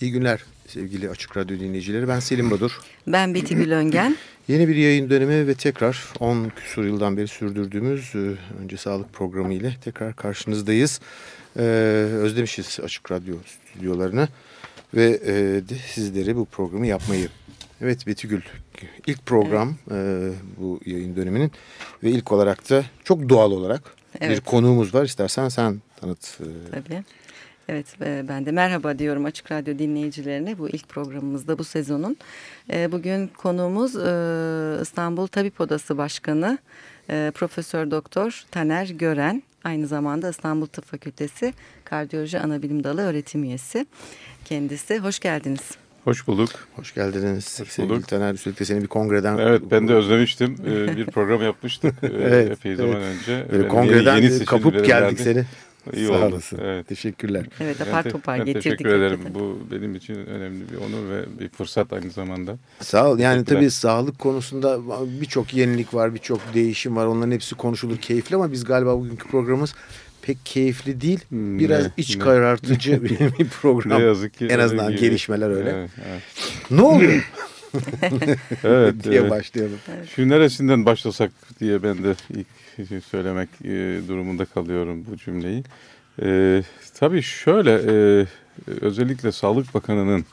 İyi günler sevgili Açık Radyo dinleyicileri. Ben Selim Badur. Ben Beti Gülöngen. Yeni bir yayın dönemi ve tekrar 10 küsur yıldan beri sürdürdüğümüz e, Önce Sağlık programı ile tekrar karşınızdayız. Ee, özlemişiz Açık Radyo stüdyolarını ve e, de sizlere bu programı yapmayı. Evet Betügül ilk program evet. e, bu yayın döneminin ve ilk olarak da çok doğal olarak evet. bir konuğumuz var. İstersen sen tanıt. E, Tabii. Evet ben de merhaba diyorum Açık Radyo dinleyicilerine bu ilk programımızda bu sezonun. E, bugün konuğumuz e, İstanbul Tabip Odası Başkanı Profesör Doktor Taner Gören. Aynı zamanda İstanbul Tıp Fakültesi Kardiyoloji Anabilim Dalı öğretim üyesi kendisi. Hoş geldiniz. Hoş bulduk. Hoş geldiniz. Hoş Sevgili bulduk. Taner üstelik de seni bir kongreden... Evet ben de özlemiştim. bir program yapmıştık evet, epey zaman evet. önce. Böyle kongreden yeni, yeni kapıp geldik seni. İyi Sağ oldu. olasın. Evet. Teşekkürler. Evet apar topar ben getirdik. Teşekkür ederim. Bu benim için önemli bir onur ve bir fırsat aynı zamanda. Sağ ol. Yani tabii sağlık konusunda birçok yenilik var, birçok değişim var. Onların hepsi konuşulur keyifli ama biz galiba bugünkü programımız pek keyifli değil. Biraz ne, iç ne? karartıcı bir, bir program. Ne yazık ki. En azından gibi. gelişmeler öyle. Evet, evet. Ne oluyor? evet. diye evet. başlayalım. Şu neresinden başlasak diye ben de ilk söylemek e, durumunda kalıyorum bu cümleyi. E, tabii şöyle e, özellikle Sağlık Bakanı'nın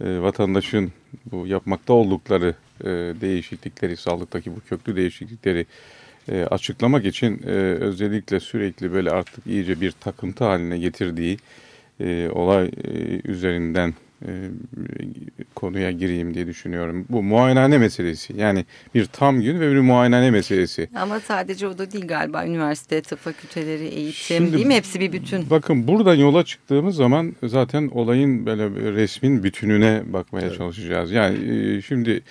e, vatandaşın bu yapmakta oldukları e, değişiklikleri, sağlıktaki bu köklü değişiklikleri e, açıklamak için e, özellikle sürekli böyle artık iyice bir takıntı haline getirdiği e, olay e, üzerinden e, konuya gireyim diye düşünüyorum. Bu muayenehane meselesi. Yani bir tam gün ve bir muayenehane meselesi. Ama sadece o da değil galiba. Üniversite, tıp fakülteleri, eğitim şimdi, değil mi? Hepsi bir bütün. Bakın buradan yola çıktığımız zaman zaten olayın böyle resmin bütününe bakmaya evet. çalışacağız. Yani e, şimdi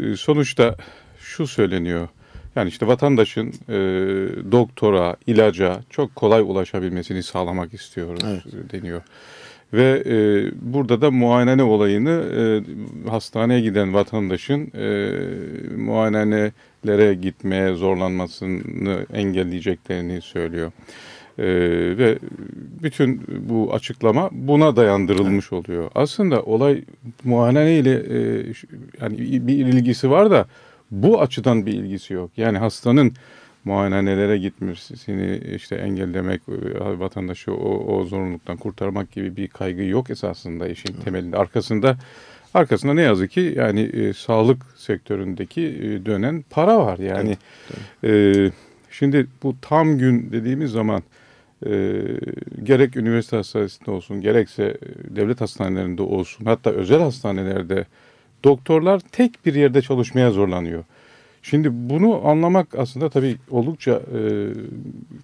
e, sonuçta şu söyleniyor. Yani işte vatandaşın e, doktora, ilaca çok kolay ulaşabilmesini sağlamak istiyoruz evet. deniyor. Ve e, burada da muayene olayını e, hastaneye giden vatandaşın e, muayenelere gitmeye zorlanmasını engelleyeceklerini söylüyor. E, ve bütün bu açıklama buna dayandırılmış oluyor. Aslında olay muayene ile e, yani bir ilgisi var da bu açıdan bir ilgisi yok. Yani hastanın muayenelere gitmesini işte engellemek, e, vatandaşı o, o zorunluluktan kurtarmak gibi bir kaygı yok esasında işin temelinde. Arkasında arkasında ne yazık ki yani e, sağlık sektöründeki e, dönen para var. Yani evet, e, şimdi bu tam gün dediğimiz zaman e, gerek üniversite hastanesinde olsun gerekse e, devlet hastanelerinde olsun hatta özel hastanelerde doktorlar tek bir yerde çalışmaya zorlanıyor. Şimdi bunu anlamak aslında tabii oldukça e,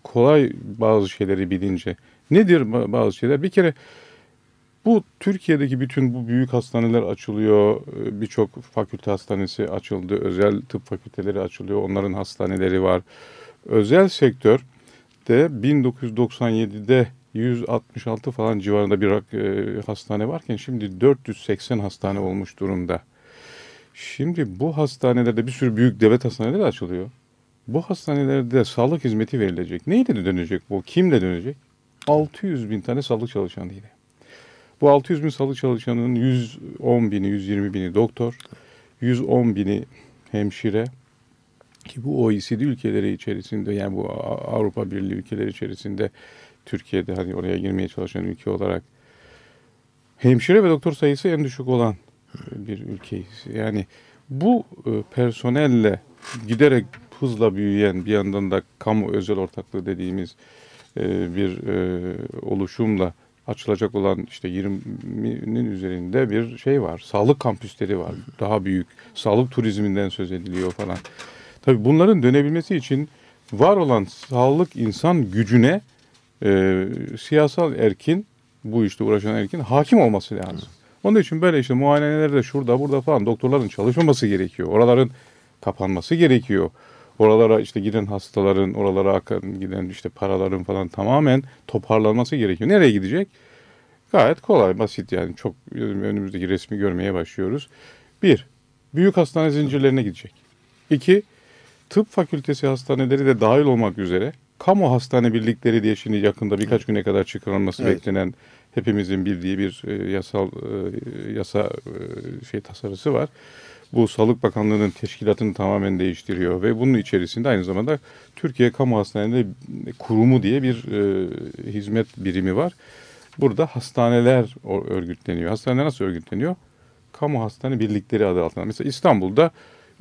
kolay bazı şeyleri bilince. Nedir bazı şeyler? Bir kere bu Türkiye'deki bütün bu büyük hastaneler açılıyor. E, birçok fakülte hastanesi açıldı. Özel tıp fakülteleri açılıyor. Onların hastaneleri var. Özel sektör de 1997'de 166 falan civarında bir e, hastane varken şimdi 480 hastane olmuş durumda. Şimdi bu hastanelerde bir sürü büyük devlet hastaneleri açılıyor. Bu hastanelerde sağlık hizmeti verilecek. Neyle dönecek bu? Kimle dönecek? 600 bin tane sağlık çalışanıyla. Bu 600 bin sağlık çalışanının 110 bini, 120 bini doktor, 110 bini hemşire ki bu OECD ülkeleri içerisinde yani bu Avrupa Birliği ülkeleri içerisinde Türkiye'de hani oraya girmeye çalışan ülke olarak hemşire ve doktor sayısı en düşük olan bir ülkeyiz. Yani bu e, personelle giderek hızla büyüyen bir yandan da kamu özel ortaklığı dediğimiz e, bir e, oluşumla açılacak olan işte 20'nin üzerinde bir şey var. Sağlık kampüsleri var. Daha büyük. Sağlık turizminden söz ediliyor falan. Tabii bunların dönebilmesi için var olan sağlık insan gücüne e, siyasal erkin bu işte uğraşan erkin hakim olması lazım. Onun için böyle işte muayenelerde şurada burada falan doktorların çalışmaması gerekiyor. Oraların kapanması gerekiyor. Oralara işte giden hastaların, oralara akan giden işte paraların falan tamamen toparlanması gerekiyor. Nereye gidecek? Gayet kolay, basit yani. Çok önümüzdeki resmi görmeye başlıyoruz. Bir, büyük hastane zincirlerine gidecek. İki, tıp fakültesi hastaneleri de dahil olmak üzere kamu hastane birlikleri diye şimdi yakında birkaç güne kadar çıkarılması evet. beklenen hepimizin bildiği bir e, yasal e, yasa e, şey tasarısı var. Bu Sağlık Bakanlığı'nın teşkilatını tamamen değiştiriyor ve bunun içerisinde aynı zamanda Türkiye Kamu Hastaneleri Kurumu diye bir hizmet birimi var. Burada hastaneler örgütleniyor. Hastaneler nasıl örgütleniyor? Kamu hastane birlikleri adı altında. Mesela İstanbul'da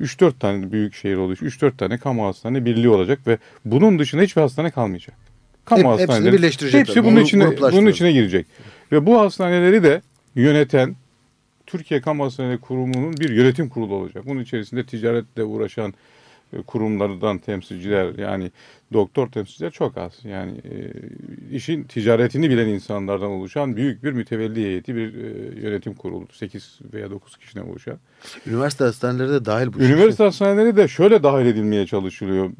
3-4 tane büyük şehir oluşuyor. 3-4 tane kamu hastane birliği olacak ve bunun dışında hiçbir hastane kalmayacak. Kamu Hep, hastaneleri birleştirecekler. Hepsi bunun içine, bunun içine girecek. Ve bu hastaneleri de yöneten Türkiye Kamu Hastaneleri Kurumu'nun bir yönetim kurulu olacak. Bunun içerisinde ticaretle uğraşan e, kurumlardan temsilciler yani doktor temsilciler çok az. Yani e, işin ticaretini bilen insanlardan oluşan büyük bir mütevelli heyeti bir e, yönetim kurulu. 8 veya 9 kişiden oluşan. Üniversite hastaneleri de dahil bu. Üniversite şey. hastaneleri de şöyle dahil edilmeye çalışılıyor.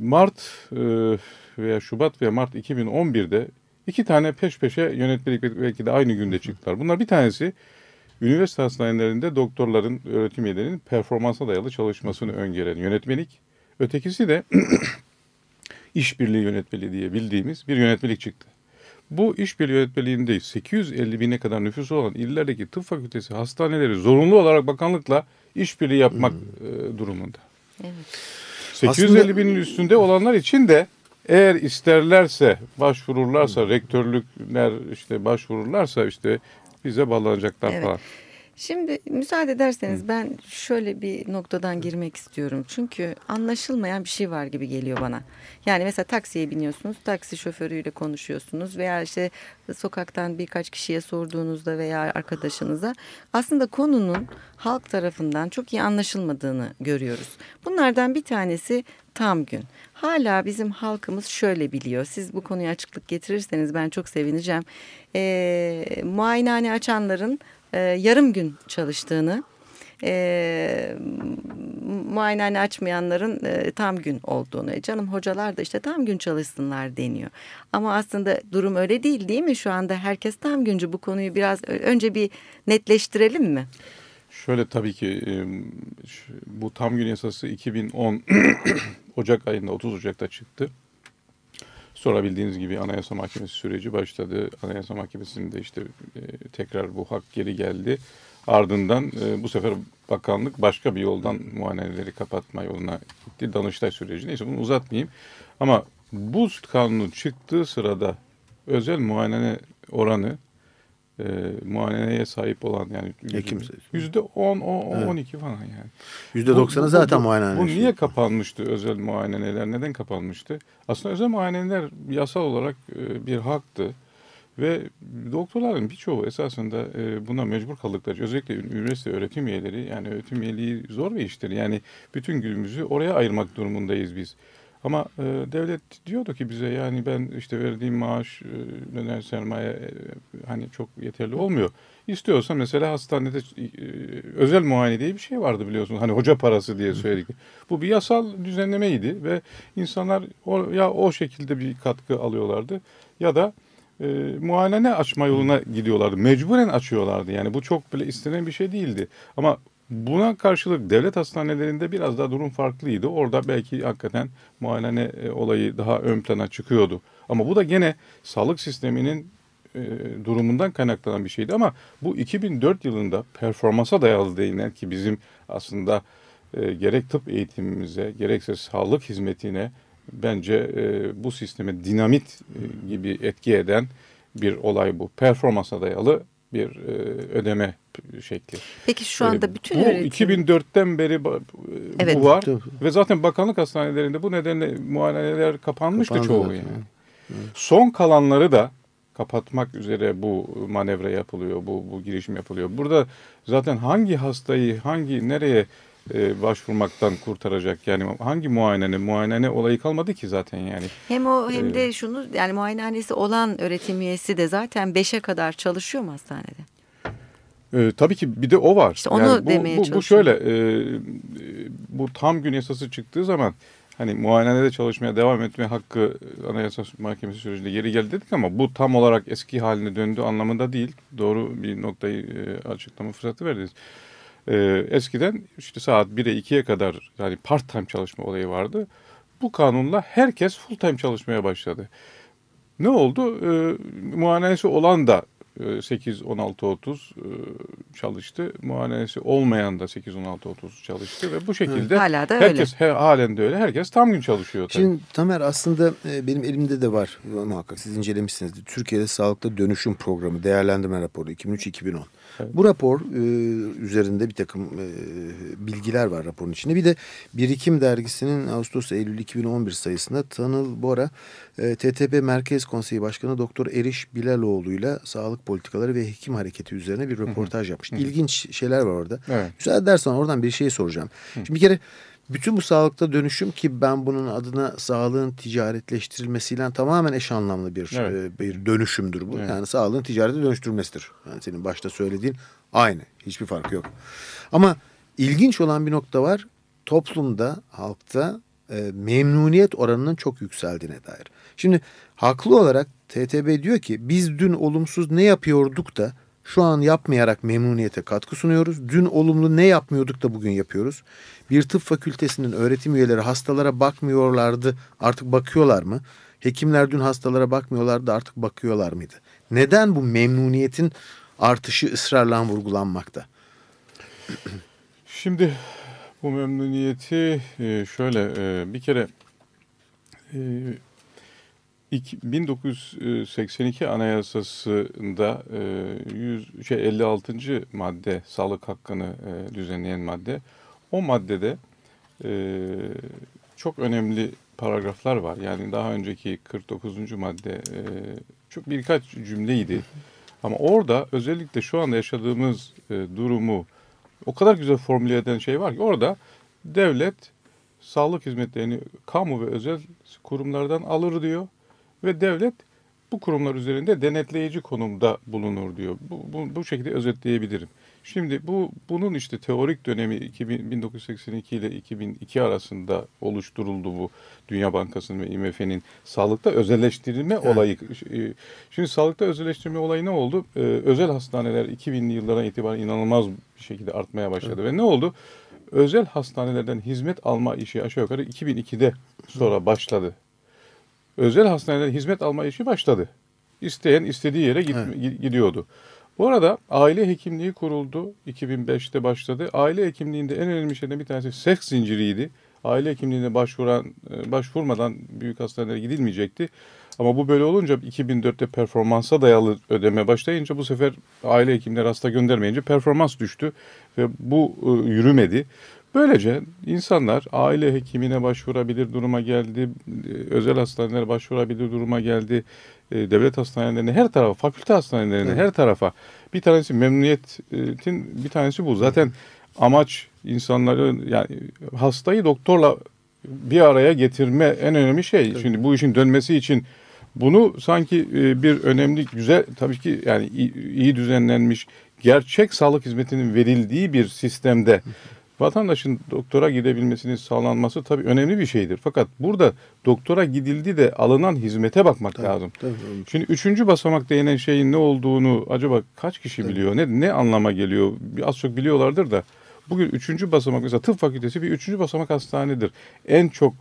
Mart e, veya Şubat veya Mart 2011'de iki tane peş peşe yönetmelik belki de aynı günde çıktılar. Bunlar bir tanesi üniversite hastanelerinde doktorların, öğretim üyelerinin performansa dayalı çalışmasını öngören yönetmelik. Ötekisi de işbirliği yönetmeliği diye bildiğimiz bir yönetmelik çıktı. Bu işbirliği yönetmeliğinde 850 bine kadar nüfusu olan illerdeki tıp fakültesi hastaneleri zorunlu olarak bakanlıkla işbirliği yapmak hmm. durumunda. Evet. 850 Aslında... binin üstünde olanlar için de eğer isterlerse başvururlarsa rektörlükler işte başvururlarsa işte bize bağlanacaklar evet. falan. Şimdi müsaade ederseniz ben şöyle bir noktadan girmek istiyorum. Çünkü anlaşılmayan bir şey var gibi geliyor bana. Yani mesela taksiye biniyorsunuz, taksi şoförüyle konuşuyorsunuz veya işte sokaktan birkaç kişiye sorduğunuzda veya arkadaşınıza aslında konunun halk tarafından çok iyi anlaşılmadığını görüyoruz. Bunlardan bir tanesi tam gün. Hala bizim halkımız şöyle biliyor. Siz bu konuya açıklık getirirseniz ben çok sevineceğim. E, muayenehane açanların e, yarım gün çalıştığını, e, muayenehane açmayanların e, tam gün olduğunu. E, canım hocalar da işte tam gün çalışsınlar deniyor. Ama aslında durum öyle değil değil mi? Şu anda herkes tam güncü bu konuyu biraz önce bir netleştirelim mi? Şöyle tabii ki bu tam gün yasası 2010 Ocak ayında 30 Ocak'ta çıktı. Sonra bildiğiniz gibi Anayasa Mahkemesi süreci başladı. Anayasa Mahkemesi'nde işte e, tekrar bu hak geri geldi. Ardından e, bu sefer bakanlık başka bir yoldan muayeneleri kapatma yoluna gitti. Danıştay süreci. Neyse bunu uzatmayayım. Ama bu kanunun çıktığı sırada özel muayene oranı e, muayeneye sahip olan yani yüzde on, on, iki falan yani. Yüzde doksanı zaten muayene. Bu niye kapanmıştı özel muayeneler? Neden kapanmıştı? Aslında özel muayeneler yasal olarak e, bir haktı. Ve doktorların birçoğu esasında e, buna mecbur kaldıkları, özellikle üniversite öğretim üyeleri, yani öğretim üyeliği zor bir iştir. Yani bütün günümüzü oraya ayırmak durumundayız biz. Ama e, devlet diyordu ki bize yani ben işte verdiğim maaş, e, sermaye e, hani çok yeterli olmuyor. İstiyorsa mesela hastanede e, özel muayene diye bir şey vardı biliyorsun. Hani hoca parası diye söyledik. Bu bir yasal düzenlemeydi ve insanlar o, ya o şekilde bir katkı alıyorlardı ya da e, muayene açma yoluna gidiyorlardı. Mecburen açıyorlardı. Yani bu çok bile istenen bir şey değildi. Ama Buna karşılık devlet hastanelerinde biraz daha durum farklıydı. Orada belki hakikaten muayene e, olayı daha ön plana çıkıyordu. Ama bu da gene sağlık sisteminin e, durumundan kaynaklanan bir şeydi. Ama bu 2004 yılında performansa dayalı denilen ki bizim aslında e, gerek tıp eğitimimize gerekse sağlık hizmetine bence bu sisteme dinamit gibi etki eden bir olay bu. Performansa dayalı bir e, ödeme şekli. Peki şu anda ee, bütün bu öğretim... 2004'ten beri bu evet. var ve zaten bakanlık hastanelerinde bu nedenle muayeneler kapanmıştı Kapandı çoğu yani. Evet. Son kalanları da kapatmak üzere bu manevra yapılıyor, bu, bu girişim yapılıyor. Burada zaten hangi hastayı, hangi nereye e, başvurmaktan kurtaracak. Yani hangi muayene, muayene olayı kalmadı ki zaten yani. Hem o hem ee, de şunu yani muayenehanesi olan öğretim üyesi de zaten beşe kadar çalışıyor mu hastanede? E, tabii ki bir de o var. İşte onu yani bu, demeye bu, bu şöyle e, bu tam gün yasası çıktığı zaman hani muayenede çalışmaya devam etme hakkı Anayasa Mahkemesi sürecinde geri geldi dedik ama bu tam olarak eski haline döndü anlamında değil. Doğru bir noktayı e, açıklama fırsatı verdiniz. E, eskiden işte saat 1'e 2'ye kadar yani part time çalışma olayı vardı. Bu kanunla herkes full time çalışmaya başladı. Ne oldu? E, muayenesi olan da 8-16-30 e, çalıştı. Muayenesi olmayan da 8-16-30 çalıştı ve bu şekilde Hala da herkes öyle. He, halen de öyle. Herkes tam gün çalışıyor. Tabii. Şimdi Tamer aslında e, benim elimde de var muhakkak siz incelemişsiniz. Türkiye'de Sağlıkta Dönüşüm Programı değerlendirme raporu 2003-2010. Evet. Bu rapor e, üzerinde bir takım e, bilgiler var raporun içinde. Bir de Birikim Dergisi'nin Ağustos-Eylül 2011 sayısında Tanıl Bora e, TTP Merkez Konseyi Başkanı Doktor Eriş Bilaloğlu ile sağlık politikaları ve hekim hareketi üzerine bir röportaj yapmış. İlginç şeyler var orada. Evet. Müsaade edersen oradan bir şey soracağım. Şimdi bir kere bütün bu sağlıkta dönüşüm ki ben bunun adına sağlığın ticaretleştirilmesiyle tamamen eş anlamlı bir evet. e, bir dönüşümdür bu. Evet. Yani sağlığın ticarete dönüştürülmesidir. Yani senin başta söylediğin aynı. Hiçbir farkı yok. Ama ilginç olan bir nokta var. Toplumda, halkta e, memnuniyet oranının çok yükseldiğine dair. Şimdi haklı olarak TTB diyor ki biz dün olumsuz ne yapıyorduk da şu an yapmayarak memnuniyete katkı sunuyoruz. Dün olumlu ne yapmıyorduk da bugün yapıyoruz. Bir tıp fakültesinin öğretim üyeleri hastalara bakmıyorlardı artık bakıyorlar mı? Hekimler dün hastalara bakmıyorlardı artık bakıyorlar mıydı? Neden bu memnuniyetin artışı ısrarla vurgulanmakta? Şimdi bu memnuniyeti e, şöyle e, bir kere 1982 Anayasası'nda 100, şey 56. madde sağlık hakkını düzenleyen madde o maddede çok önemli paragraflar var. Yani daha önceki 49. madde çok birkaç cümleydi. Ama orada özellikle şu anda yaşadığımız durumu o kadar güzel formüle eden şey var ki orada devlet sağlık hizmetlerini kamu ve özel kurumlardan alır diyor ve devlet bu kurumlar üzerinde denetleyici konumda bulunur diyor. Bu, bu, bu şekilde özetleyebilirim. Şimdi bu bunun işte teorik dönemi 2000, 1982 ile 2002 arasında oluşturuldu bu Dünya Bankası'nın ve IMF'nin sağlıkta özelleştirilme evet. olayı. E, şimdi sağlıkta özelleştirme olayı ne oldu? Ee, özel hastaneler 2000'li yıllara itibaren inanılmaz bir şekilde artmaya başladı evet. ve ne oldu? Özel hastanelerden hizmet alma işi aşağı yukarı 2002'de sonra başladı özel hastanelere hizmet alma işi başladı. İsteyen istediği yere git, evet. gidiyordu. Bu arada aile hekimliği kuruldu. 2005'te başladı. Aile hekimliğinde en önemli şeylerden bir tanesi seks zinciriydi. Aile hekimliğine başvuran, e, başvurmadan büyük hastanelere gidilmeyecekti. Ama bu böyle olunca 2004'te performansa dayalı ödeme başlayınca bu sefer aile hekimleri hasta göndermeyince performans düştü ve bu e, yürümedi. Böylece insanlar aile hekimine başvurabilir duruma geldi, e, özel hastanelere başvurabilir duruma geldi, e, devlet hastanelerine her tarafa, fakülte hastanelerine evet. her tarafa. Bir tanesi memnuniyetin bir tanesi bu. Zaten amaç insanların yani hastayı doktorla bir araya getirme en önemli şey. Evet. Şimdi bu işin dönmesi için bunu sanki e, bir önemli, güzel, tabii ki yani iyi düzenlenmiş, gerçek sağlık hizmetinin verildiği bir sistemde vatandaşın doktora gidebilmesinin sağlanması tabii önemli bir şeydir. Fakat burada doktora gidildi de alınan hizmete bakmak tabii, lazım. Tabii, Şimdi üçüncü basamak denilen şeyin ne olduğunu acaba kaç kişi tabii. biliyor? Ne, ne anlama geliyor? Az çok biliyorlardır da. Bugün üçüncü basamak mesela tıp fakültesi bir üçüncü basamak hastanedir. En çok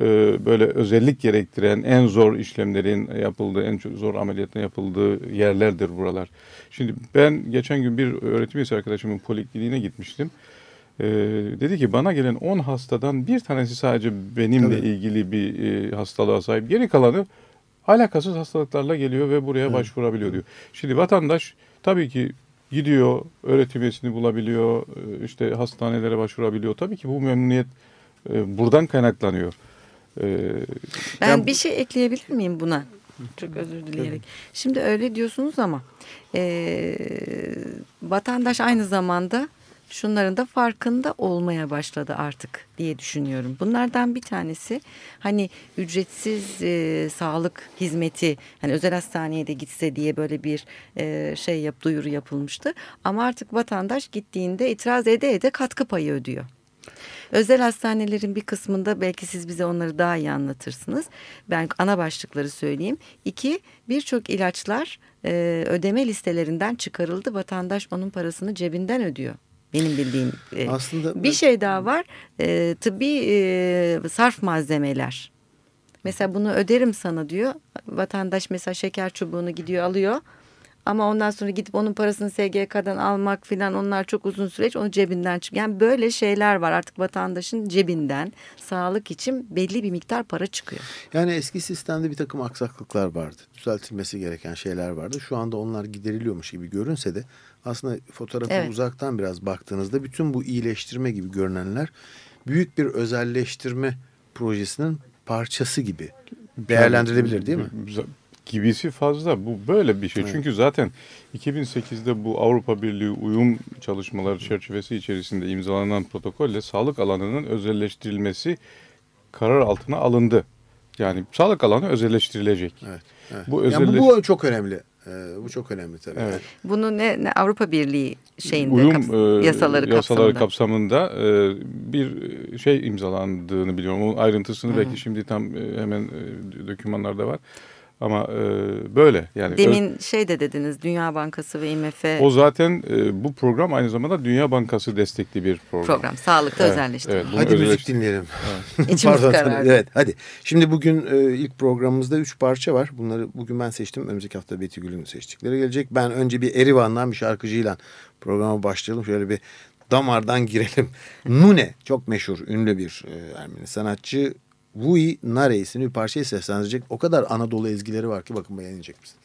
e, böyle özellik gerektiren en zor işlemlerin yapıldığı, en zor ameliyatın yapıldığı yerlerdir buralar. Şimdi ben geçen gün bir öğretim üyesi arkadaşımın polikliniğine gitmiştim. Ee, dedi ki bana gelen 10 hastadan bir tanesi sadece benimle Tabii. ilgili bir e, hastalığa sahip. Geri kalanı alakasız hastalıklarla geliyor ve buraya evet. başvurabiliyor diyor. Şimdi vatandaş tabii ki gidiyor, öğretim üyesini bulabiliyor, e, işte hastanelere başvurabiliyor. Tabii ki bu memnuniyet e, buradan kaynaklanıyor. E, ben yani, bir şey ekleyebilir miyim buna? Çok özür dileyerek. Şimdi öyle diyorsunuz ama e, vatandaş aynı zamanda şunların da farkında olmaya başladı artık diye düşünüyorum. Bunlardan bir tanesi hani ücretsiz e, sağlık hizmeti hani özel hastaneye de gitse diye böyle bir e, şey yap duyuru yapılmıştı. Ama artık vatandaş gittiğinde itiraz ede ede katkı payı ödüyor. Özel hastanelerin bir kısmında belki siz bize onları daha iyi anlatırsınız. Ben ana başlıkları söyleyeyim. İki, birçok ilaçlar e, ödeme listelerinden çıkarıldı. Vatandaş onun parasını cebinden ödüyor. Benim bildiğim. E, Aslında bir şey daha var. E, tıbbi e, sarf malzemeler. Mesela bunu öderim sana diyor. Vatandaş mesela şeker çubuğunu gidiyor alıyor. Ama ondan sonra gidip onun parasını SGK'dan almak filan onlar çok uzun süreç onu cebinden çık. Yani böyle şeyler var artık vatandaşın cebinden sağlık için belli bir miktar para çıkıyor. Yani eski sistemde bir takım aksaklıklar vardı. Düzeltilmesi gereken şeyler vardı. Şu anda onlar gideriliyormuş gibi görünse de aslında fotoğrafı evet. uzaktan biraz baktığınızda bütün bu iyileştirme gibi görünenler büyük bir özelleştirme projesinin parçası gibi değerlendirilebilir değil mi? Gibisi fazla. Bu böyle bir şey. Evet. Çünkü zaten 2008'de bu Avrupa Birliği uyum çalışmaları çerçevesi içerisinde imzalanan protokolle sağlık alanının özelleştirilmesi karar altına alındı. Yani sağlık alanı özelleştirilecek. Evet. evet. Bu, özelleş... yani bu, bu çok önemli. Ee, bu çok önemli tabii. Evet. Bunu ne, ne Avrupa Birliği şeyinde Uyum, kaps e, yasaları, yasaları kapsamında, kapsamında e, bir şey imzalandığını biliyorum. Onun ayrıntısını Hı -hı. belki şimdi tam e, hemen e, dokümanlarda var. Ama e, böyle yani. Demin şey de dediniz Dünya Bankası ve IMF. O zaten e, bu program aynı zamanda Dünya Bankası destekli bir program. Program sağlıkta evet, özelleştirme. Evet, hadi özelleştir müzik dinleyelim. Evet. Pardon, karardı. Evet hadi. Şimdi bugün e, ilk programımızda üç parça var. Bunları bugün ben seçtim. Önümüzdeki hafta Betty Gül'ün seçtikleri gelecek. Ben önce bir Erivan'dan bir şarkıcıyla programa başlayalım. Şöyle bir damardan girelim. Nune çok meşhur ünlü bir e, Ermeni sanatçı Vui Nare isimli bir parçayı seslendirecek. O kadar Anadolu ezgileri var ki bakın beğenecek misiniz?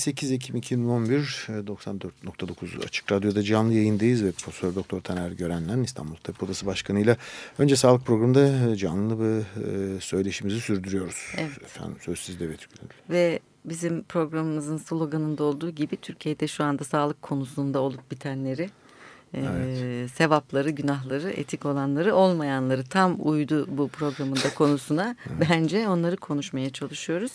28 Ekim 2011 94.9 Açık Radyo'da canlı yayındayız ve Profesör Doktor Taner Görenlen İstanbul Tabip Odası Başkanı ile önce sağlık programında canlı bir e, söyleşimizi sürdürüyoruz. Evet. Efendim söz sizde Betül. Ve bizim programımızın sloganında olduğu gibi Türkiye'de şu anda sağlık konusunda olup bitenleri Evet. sevapları, günahları, etik olanları, olmayanları tam uydu bu programın da konusuna. Bence onları konuşmaya çalışıyoruz.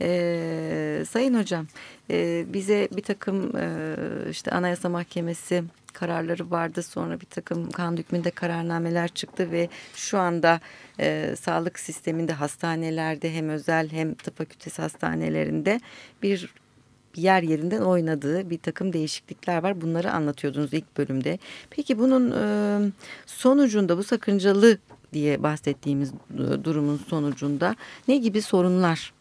Ee, Sayın Hocam, e, bize bir takım e, işte Anayasa Mahkemesi kararları vardı. Sonra bir takım kanun hükmünde kararnameler çıktı ve şu anda e, sağlık sisteminde hastanelerde hem özel hem tıp fakültesi hastanelerinde bir yer yerinden oynadığı bir takım değişiklikler var. Bunları anlatıyordunuz ilk bölümde. Peki bunun e, sonucunda bu sakıncalı diye bahsettiğimiz e, durumun sonucunda ne gibi sorunlar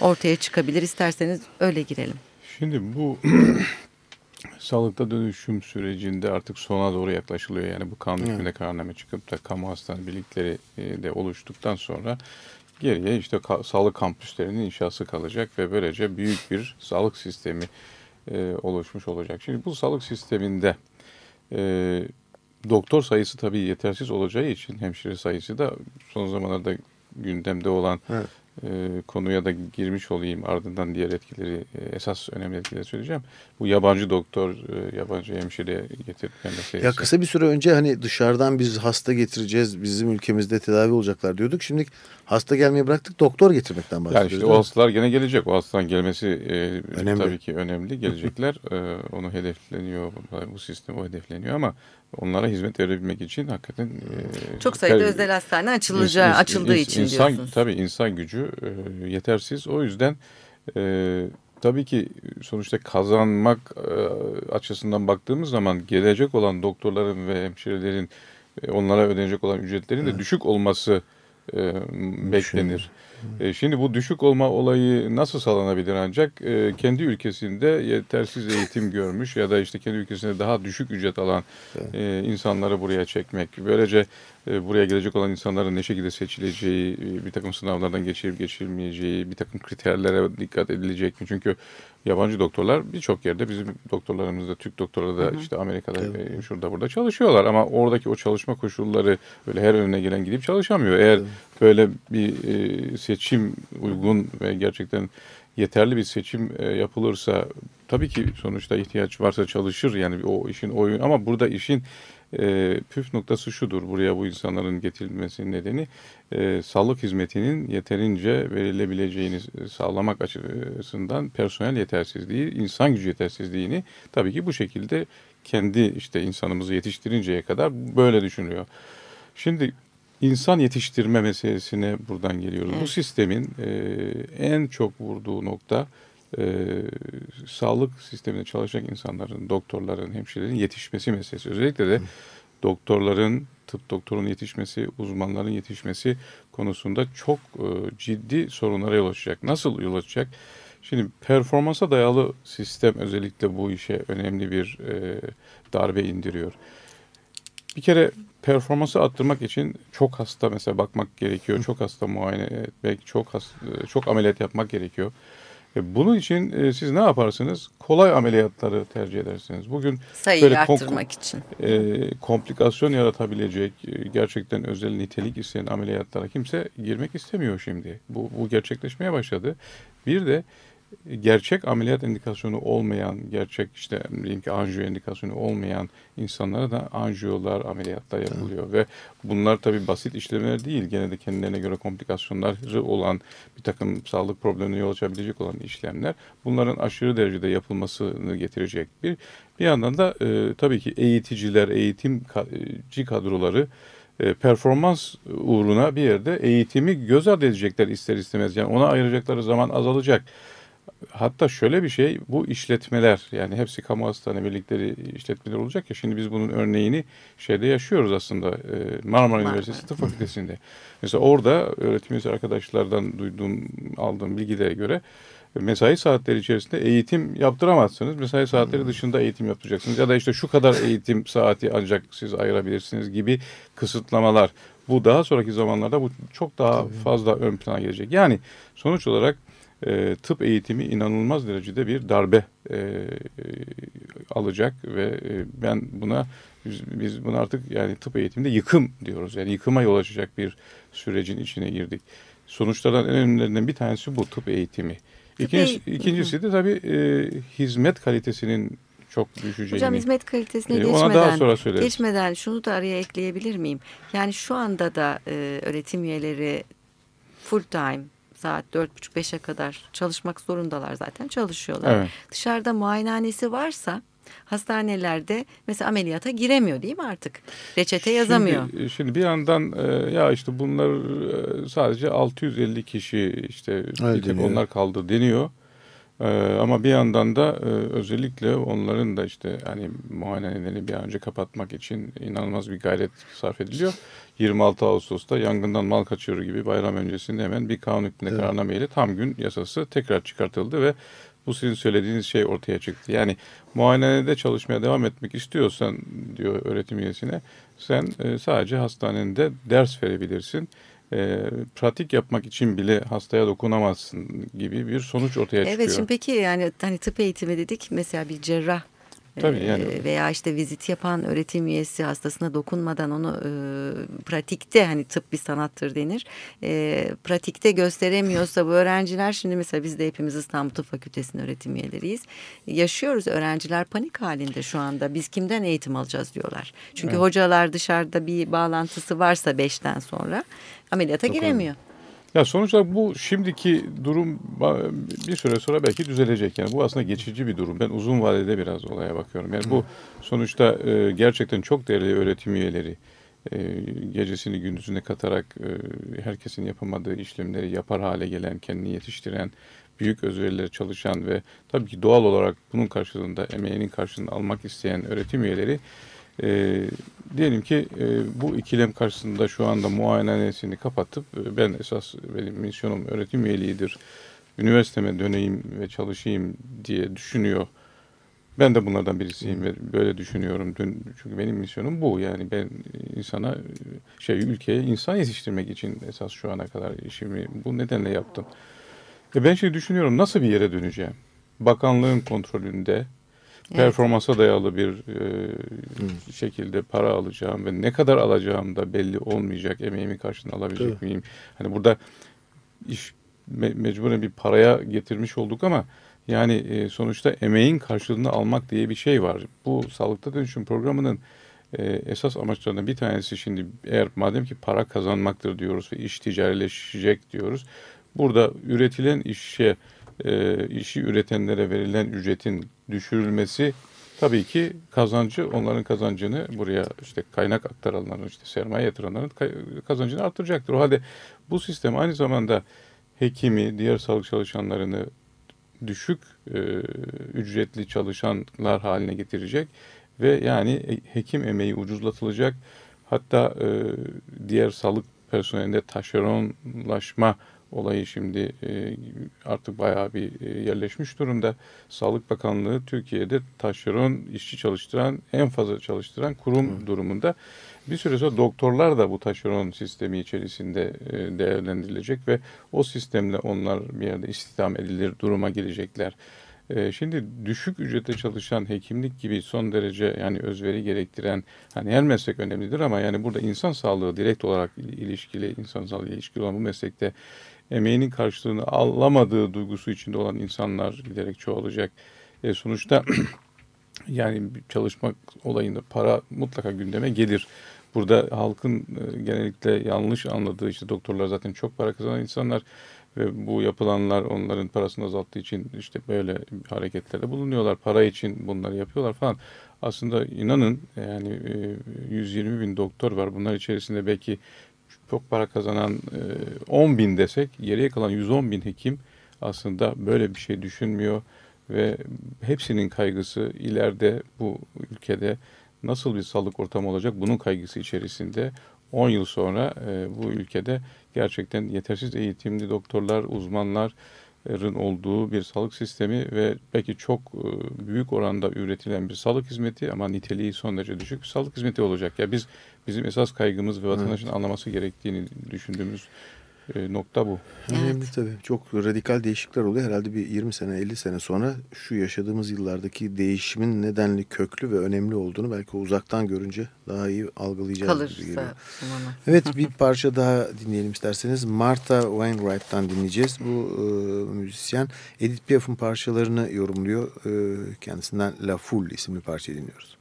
ortaya çıkabilir? İsterseniz öyle girelim. Şimdi bu sağlıkta dönüşüm sürecinde artık sona doğru yaklaşılıyor. Yani bu kanun hükmünde evet. kararname çıkıp da kamu hastane birlikleri e, de oluştuktan sonra Geriye işte ka sağlık kampüslerinin inşası kalacak ve böylece büyük bir sağlık sistemi e, oluşmuş olacak. Şimdi bu sağlık sisteminde e, doktor sayısı tabii yetersiz olacağı için hemşire sayısı da son zamanlarda gündemde olan evet e, konuya da girmiş olayım. Ardından diğer etkileri, e, esas önemli etkileri söyleyeceğim. Bu yabancı doktor, e, yabancı hemşire getirme meselesi. Ya kısa bir süre önce hani dışarıdan biz hasta getireceğiz, bizim ülkemizde tedavi olacaklar diyorduk. Şimdi hasta gelmeyi bıraktık, doktor getirmekten bahsediyoruz. Yani işte o hastalar gene gelecek. O hastaların gelmesi e, önemli. tabii ki önemli. Gelecekler. e, onu hedefleniyor, bu sistem o hedefleniyor ama onlara hizmet verebilmek için hakikaten e, çok sayıda ter, özel hastane açılacağı ins, açıldığı ins, için insan, diyorsunuz. Tabii insan gücü e, yetersiz. O yüzden e, tabii ki sonuçta kazanmak e, açısından baktığımız zaman gelecek olan doktorların ve hemşirelerin e, onlara ödenecek olan ücretlerin de düşük olması e, beklenir. E, şimdi bu düşük olma olayı nasıl sağlanabilir ancak e, kendi ülkesinde yetersiz eğitim görmüş ya da işte kendi ülkesinde daha düşük ücret alan e, insanları buraya çekmek. Böylece buraya gelecek olan insanların ne şekilde seçileceği, e, bir takım sınavlardan geçirip geçirilmeyeceği, bir takım kriterlere dikkat edilecek mi? Çünkü yabancı doktorlar birçok yerde bizim doktorlarımız da Türk doktorları da hı hı. işte Amerika'da evet. şurada burada çalışıyorlar ama oradaki o çalışma koşulları böyle her önüne gelen gidip çalışamıyor. Eğer evet. böyle bir e, seçim uygun ve gerçekten yeterli bir seçim e, yapılırsa tabii ki sonuçta ihtiyaç varsa çalışır yani o işin oyun ama burada işin e, püf noktası şudur buraya bu insanların getirilmesinin nedeni e, sağlık hizmetinin yeterince verilebileceğini sağlamak açısından personel yetersizliği, insan gücü yetersizliğini tabii ki bu şekilde kendi işte insanımızı yetiştirinceye kadar böyle düşünüyor. Şimdi insan yetiştirme meselesine buradan geliyoruz. Evet. Bu sistemin e, en çok vurduğu nokta e, sağlık sisteminde çalışacak insanların, doktorların, hemşirelerin yetişmesi meselesi. Özellikle de doktorların, tıp doktorun yetişmesi, uzmanların yetişmesi konusunda çok e, ciddi sorunlara yol açacak. Nasıl yol açacak? Şimdi performansa dayalı sistem özellikle bu işe önemli bir e, darbe indiriyor. Bir kere performansı arttırmak için çok hasta mesela bakmak gerekiyor. Çok hasta muayene etmek, çok hasta, çok ameliyat yapmak gerekiyor. E, bunun için e, siz ne yaparsınız? Kolay ameliyatları tercih edersiniz. Bugün sayıyı böyle arttırmak için. E, komplikasyon yaratabilecek, e, gerçekten özel nitelik isteyen ameliyatlara kimse girmek istemiyor şimdi. Bu, bu gerçekleşmeye başladı. Bir de gerçek ameliyat indikasyonu olmayan, gerçek işte diyelim ki anjiyo indikasyonu olmayan insanlara da anjiyolar, ameliyatlar yapılıyor. Evet. Ve bunlar tabii basit işlemler değil. Gene de kendilerine göre komplikasyonları olan bir takım sağlık problemine yol açabilecek olan işlemler. Bunların aşırı derecede yapılmasını getirecek bir. Bir yandan da e, tabii ki eğiticiler, eğitimci kadroları e, performans uğruna bir yerde eğitimi göz ardı edecekler ister istemez. Yani ona ayıracakları zaman azalacak. Hatta şöyle bir şey bu işletmeler yani hepsi kamu hastane birlikleri işletmeler olacak ya şimdi biz bunun örneğini şeyde yaşıyoruz aslında e, Marmara Üniversitesi Tıp Fakültesi'nde. Mesela orada öğretim üyesi arkadaşlardan duyduğum aldığım bilgilere göre mesai saatleri içerisinde eğitim yaptıramazsınız. Mesai saatleri dışında eğitim yapacaksınız ya da işte şu kadar eğitim saati ancak siz ayırabilirsiniz gibi kısıtlamalar. Bu daha sonraki zamanlarda bu çok daha fazla ön plana gelecek. Yani sonuç olarak e, tıp eğitimi inanılmaz derecede bir darbe e, alacak ve e, ben buna biz, biz buna artık yani tıp eğitiminde yıkım diyoruz. Yani yıkıma yol açacak bir sürecin içine girdik. Sonuçlardan en önemlilerinden bir tanesi bu tıp eğitimi. İkincisi, ikincisi de tabii e, hizmet kalitesinin çok düşeceğini. Hocam hizmet kalitesine e, geçmeden, ona daha sonra söyleriz. geçmeden şunu da araya ekleyebilir miyim? Yani şu anda da e, öğretim üyeleri full time saat 4.30-5'e kadar çalışmak zorundalar zaten çalışıyorlar. Evet. Dışarıda muayenehanesi varsa hastanelerde mesela ameliyata giremiyor değil mi artık? Reçete yazamıyor. Şimdi, şimdi bir yandan e, ya işte bunlar e, sadece 650 kişi işte bir tek onlar kaldı deniyor. E, ama bir yandan da e, özellikle onların da işte hani muayeneleri bir an önce kapatmak için inanılmaz bir gayret sarf ediliyor. 26 Ağustos'ta yangından mal kaçırır gibi bayram öncesinde hemen bir kanun hükmünde Evet. kararnameyle tam gün yasası tekrar çıkartıldı ve bu sizin söylediğiniz şey ortaya çıktı. Yani muayenede çalışmaya devam etmek istiyorsan diyor öğretim üyesine sen e, sadece hastanende ders verebilirsin. E, pratik yapmak için bile hastaya dokunamazsın gibi bir sonuç ortaya çıkıyor. Evet şimdi peki yani hani tıp eğitimi dedik mesela bir cerrah Tabii e, yani- veya işte vizit yapan öğretim üyesi hastasına dokunmadan onu e, pratikte hani tıp bir sanattır denir. E, pratikte gösteremiyorsa bu öğrenciler şimdi mesela biz de hepimiz İstanbul Tıp Fakültesi'nin öğretim üyeleriyiz. Yaşıyoruz öğrenciler panik halinde şu anda. Biz kimden eğitim alacağız diyorlar. Çünkü Evet. hocalar dışarıda bir bağlantısı varsa beşten sonra ameliyata Çok giremiyor. Ya sonuç olarak bu şimdiki durum bir süre sonra belki düzelecek. Yani bu aslında geçici bir durum. Ben uzun vadede biraz olaya bakıyorum. Yani bu sonuçta e, gerçekten çok değerli öğretim üyeleri e, gecesini gündüzüne katarak e, herkesin yapamadığı işlemleri yapar hale gelen, kendini yetiştiren, büyük özverileri çalışan ve tabii ki doğal olarak bunun karşılığında emeğinin karşılığını almak isteyen öğretim üyeleri diyelim ki e, bu ikilem karşısında şu anda muayenehanesini kapatıp e, ben esas benim misyonum öğretim üyeliğidir. Üniversiteme döneyim ve çalışayım diye düşünüyor. Ben de bunlardan birisiyim ve böyle düşünüyorum. Dün, çünkü benim misyonum bu. Yani ben insana e, şey ülkeye insan yetiştirmek için esas şu ana kadar işimi bu nedenle yaptım. Ve ben şey düşünüyorum nasıl bir yere döneceğim? Bakanlığın kontrolünde performansa dayalı bir e, şekilde para alacağım ve ne kadar alacağım da belli olmayacak. Emeğimin karşılığını alabilecek Tabii. miyim? Hani burada iş me- mecburen bir paraya getirmiş olduk ama yani e, sonuçta emeğin karşılığını almak diye bir şey var. Bu sağlıkta dönüşüm programının e, esas amaçlarından bir tanesi şimdi eğer madem ki para kazanmaktır diyoruz ve iş ticarileşecek diyoruz. Burada üretilen işe e, işi üretenlere verilen ücretin düşürülmesi tabii ki kazancı onların kazancını buraya işte kaynak aktaranların işte sermaye yatıranların kazancını artıracaktır. O halde bu sistem aynı zamanda hekimi, diğer sağlık çalışanlarını düşük e, ücretli çalışanlar haline getirecek ve yani e- hekim emeği ucuzlatılacak. Hatta e, diğer sağlık personelinde taşeronlaşma olayı şimdi e, artık bayağı bir e, yerleşmiş durumda. Sağlık Bakanlığı Türkiye'de taşeron işçi çalıştıran en fazla çalıştıran kurum durumunda. Bir süre sonra doktorlar da bu taşeron sistemi içerisinde e, değerlendirilecek ve o sistemle onlar bir yerde istihdam edilir duruma gelecekler. Şimdi düşük ücrete çalışan hekimlik gibi son derece yani özveri gerektiren hani her meslek önemlidir ama yani burada insan sağlığı direkt olarak il- ilişkili insan sağlığı ilişkili olan bu meslekte emeğinin karşılığını alamadığı duygusu içinde olan insanlar giderek çoğalacak. E, sonuçta yani çalışmak olayında para mutlaka gündeme gelir. Burada halkın e, genellikle yanlış anladığı işte doktorlar zaten çok para kazanan insanlar ve bu yapılanlar onların parasını azalttığı için işte böyle hareketlerde bulunuyorlar. Para için bunları yapıyorlar falan. Aslında inanın yani e, 120 bin doktor var. Bunlar içerisinde belki çok para kazanan e, 10 bin desek geriye kalan 110 bin hekim aslında böyle bir şey düşünmüyor ve hepsinin kaygısı ileride bu ülkede nasıl bir sağlık ortamı olacak bunun kaygısı içerisinde. 10 yıl sonra e, bu ülkede gerçekten yetersiz eğitimli doktorlar, uzmanların olduğu bir sağlık sistemi ve belki çok e, büyük oranda üretilen bir sağlık hizmeti ama niteliği son derece düşük bir sağlık hizmeti olacak. Ya biz bizim esas kaygımız ve vatandaşın anlaması gerektiğini düşündüğümüz e, nokta bu. Önemli evet. tabii. Çok radikal değişiklikler oluyor. Herhalde bir 20 sene 50 sene sonra şu yaşadığımız yıllardaki değişimin nedenli köklü ve önemli olduğunu belki uzaktan görünce daha iyi algılayacağız. Kalırsa. Gibi evet bir parça daha dinleyelim isterseniz. Martha Wainwright'tan dinleyeceğiz. Bu e, müzisyen Edith Piaf'ın parçalarını yorumluyor. E, kendisinden La Foule isimli parçayı dinliyoruz.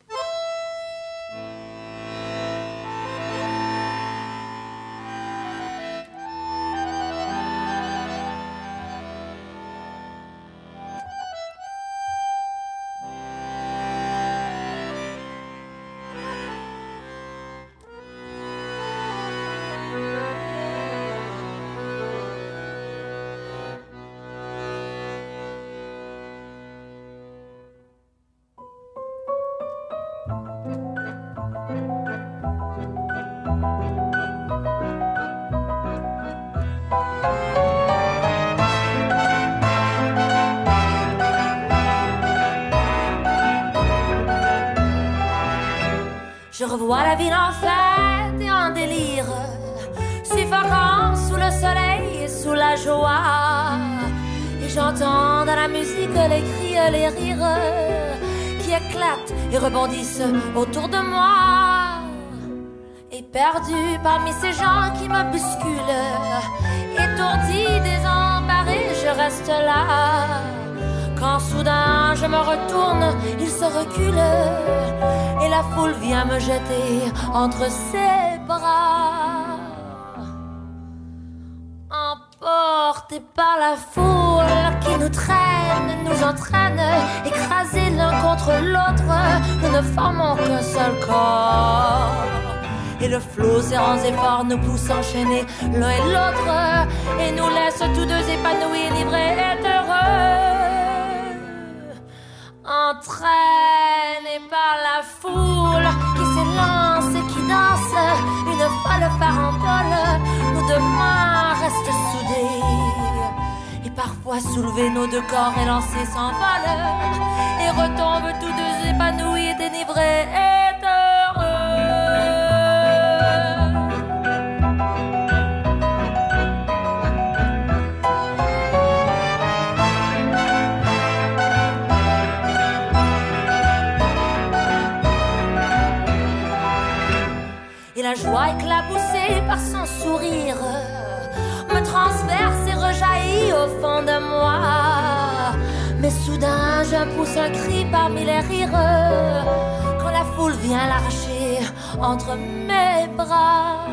Les rires qui éclatent et rebondissent autour de moi. Et perdu parmi ces gens qui me bousculent, étourdi, désemparé, je reste là. Quand soudain je me retourne, il se recule et la foule vient me jeter entre ses bras. Emportés par la foule qui nous traîne, nous entraîne, écrasés l'un contre l'autre, nous ne formons qu'un seul corps. Et le flot, ses rangs efforts nous pousse enchaîner l'un et l'autre, et nous laisse tous deux épanouis, livrés et heureux entraîné par la foule qui s'élance et qui danse une folle farandole. Nos deux mains restent soudées et parfois soulevés, nos deux corps élancés s'envolent et retombent tous deux épanouis, dénivrés et heureux. la joie éclaboussée par son sourire me transperce au fond de moi. Mais soudain, je pousse un cri parmi les rires quand la foule vient l'arracher entre mes bras.